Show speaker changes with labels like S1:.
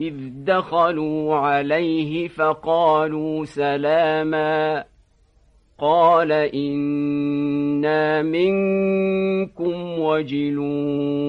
S1: إذ دخلوا عليه فقالوا سلاما. قال إنا منكم وجلون.